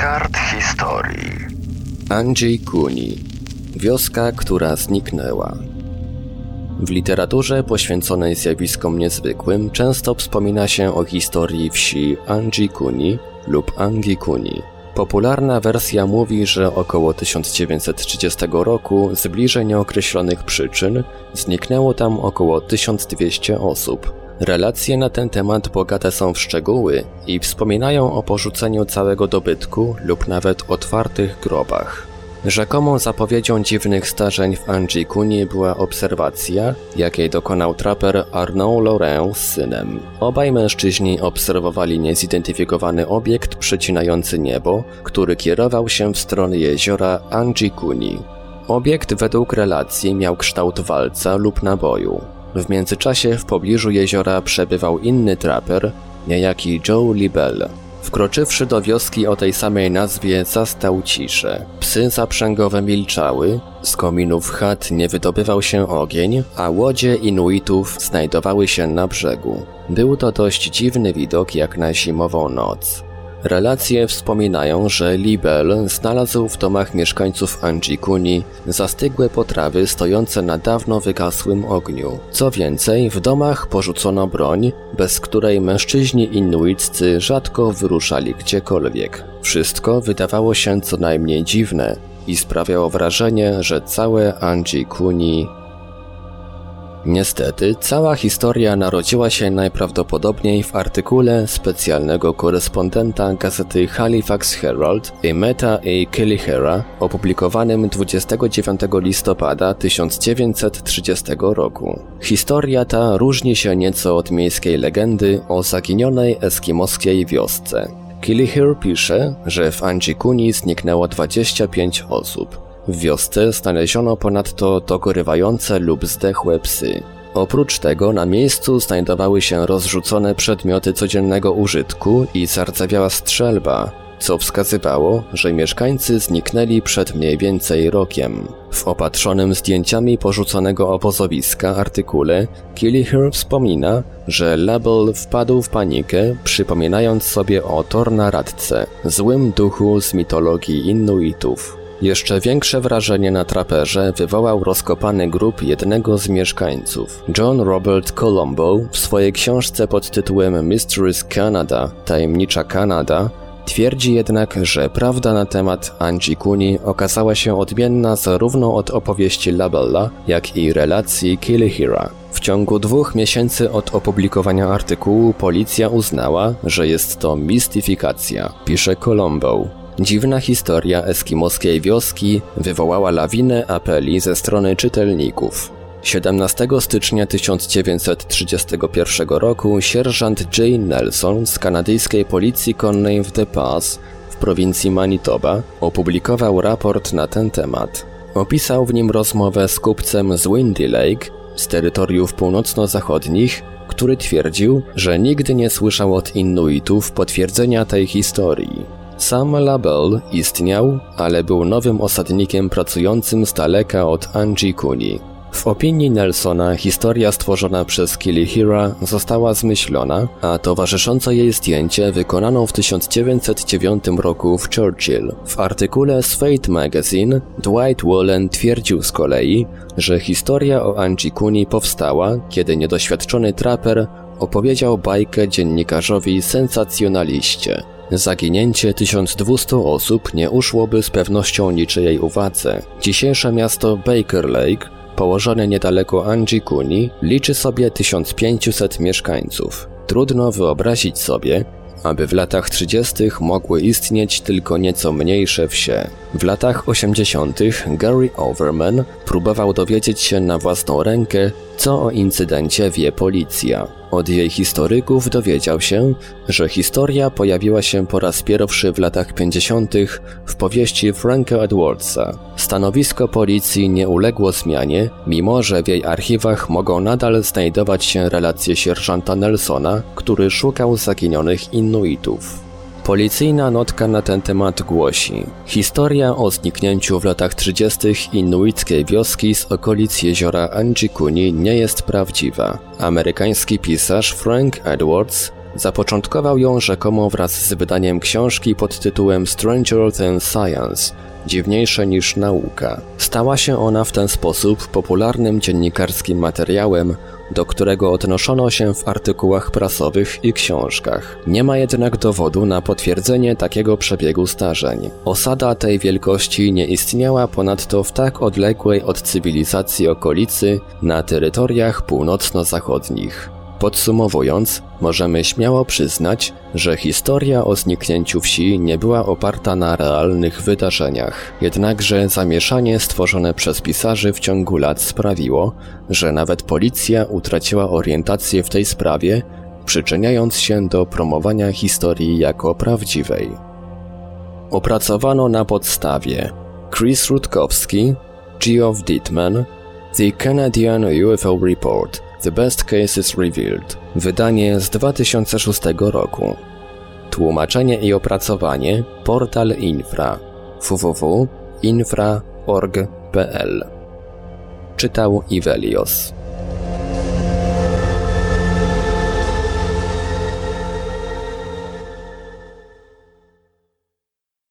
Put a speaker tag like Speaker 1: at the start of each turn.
Speaker 1: kart historii.
Speaker 2: Andrzej Kuni. Wioska, która zniknęła. W literaturze poświęconej zjawiskom niezwykłym często wspomina się o historii wsi Kuni lub Kuni. Popularna wersja mówi, że około 1930 roku z bliżej nieokreślonych przyczyn zniknęło tam około 1200 osób. Relacje na ten temat bogate są w szczegóły i wspominają o porzuceniu całego dobytku lub nawet otwartych grobach. Rzekomą zapowiedzią dziwnych zdarzeń w Anjikuni była obserwacja, jakiej dokonał traper Arnaud Laurent z synem. Obaj mężczyźni obserwowali niezidentyfikowany obiekt przecinający niebo, który kierował się w stronę jeziora Anjikuni. Obiekt według relacji miał kształt walca lub naboju. W międzyczasie w pobliżu jeziora przebywał inny traper, niejaki Joe Libel. Wkroczywszy do wioski o tej samej nazwie, zastał ciszę. Psy zaprzęgowe milczały, z kominów chat nie wydobywał się ogień, a łodzie Inuitów znajdowały się na brzegu. Był to dość dziwny widok jak na zimową noc. Relacje wspominają, że Libel znalazł w domach mieszkańców Anjikuni zastygłe potrawy stojące na dawno wygasłym ogniu. Co więcej, w domach porzucono broń, bez której mężczyźni inuiccy rzadko wyruszali gdziekolwiek. Wszystko wydawało się co najmniej dziwne i sprawiało wrażenie, że całe Anjikuni Niestety, cała historia narodziła się najprawdopodobniej w artykule specjalnego korespondenta gazety Halifax Herald Emeta A. Kellihera opublikowanym 29 listopada 1930 roku. Historia ta różni się nieco od miejskiej legendy o zaginionej eskimoskiej wiosce. Kelliher pisze, że w Anjikuni zniknęło 25 osób. W wiosce znaleziono ponadto dogorywające lub zdechłe psy. Oprócz tego na miejscu znajdowały się rozrzucone przedmioty codziennego użytku i zardzewiała strzelba, co wskazywało, że mieszkańcy zniknęli przed mniej więcej rokiem. W opatrzonym zdjęciami porzuconego obozowiska artykule Killiher wspomina, że Label wpadł w panikę, przypominając sobie o Tornaradce, złym duchu z mitologii Inuitów. Jeszcze większe wrażenie na traperze wywołał rozkopany grób jednego z mieszkańców. John Robert Colombo w swojej książce pod tytułem Mysteries Canada, Tajemnicza Kanada, Twierdzi jednak, że prawda na temat Kuni okazała się odmienna zarówno od opowieści Labella, jak i relacji Killihira. W ciągu dwóch miesięcy od opublikowania artykułu policja uznała, że jest to mistyfikacja, pisze Colombo. Dziwna historia eskimoskiej wioski wywołała lawinę apeli ze strony czytelników. 17 stycznia 1931 roku sierżant Jane Nelson z kanadyjskiej policji konnej w The Pass w prowincji Manitoba opublikował raport na ten temat. Opisał w nim rozmowę z kupcem z Windy Lake z terytoriów północno-zachodnich, który twierdził, że nigdy nie słyszał od Inuitów potwierdzenia tej historii. Sam Label istniał, ale był nowym osadnikiem pracującym z daleka od Kuni. W opinii Nelsona historia stworzona przez Kilihira została zmyślona, a towarzyszące jej zdjęcie wykonano w 1909 roku w Churchill. W artykule z Fate Magazine Dwight Wallen twierdził z kolei, że historia o Kuni powstała, kiedy niedoświadczony traper opowiedział bajkę dziennikarzowi sensacjonaliście. Zaginięcie 1200 osób nie uszłoby z pewnością niczyjej uwadze. Dzisiejsze miasto Baker Lake, położone niedaleko Anjikuni, liczy sobie 1500 mieszkańców. Trudno wyobrazić sobie, aby w latach 30. mogły istnieć tylko nieco mniejsze wsie. W latach 80. Gary Overman próbował dowiedzieć się na własną rękę, co o incydencie wie policja. Od jej historyków dowiedział się, że historia pojawiła się po raz pierwszy w latach 50. w powieści Franka Edwardsa. Stanowisko policji nie uległo zmianie, mimo że w jej archiwach mogą nadal znajdować się relacje sierżanta Nelsona, który szukał zaginionych Inuitów. Policyjna notka na ten temat głosi Historia o zniknięciu w latach 30. inuickiej wioski z okolic jeziora Anjikuni nie jest prawdziwa. Amerykański pisarz Frank Edwards Zapoczątkował ją rzekomo wraz z wydaniem książki pod tytułem Stranger Than Science dziwniejsze niż nauka. Stała się ona w ten sposób popularnym dziennikarskim materiałem, do którego odnoszono się w artykułach prasowych i książkach. Nie ma jednak dowodu na potwierdzenie takiego przebiegu zdarzeń. Osada tej wielkości nie istniała ponadto w tak odległej od cywilizacji okolicy na terytoriach północno-zachodnich. Podsumowując, możemy śmiało przyznać, że historia o zniknięciu wsi nie była oparta na realnych wydarzeniach. Jednakże zamieszanie stworzone przez pisarzy w ciągu lat sprawiło, że nawet policja utraciła orientację w tej sprawie, przyczyniając się do promowania historii jako prawdziwej. Opracowano na podstawie Chris Rutkowski, Geoff Dittman, The Canadian UFO Report – The Best Cases Revealed, wydanie z 2006 roku. Tłumaczenie i opracowanie portal Infra www.infra.org.pl Czytał Ivelios.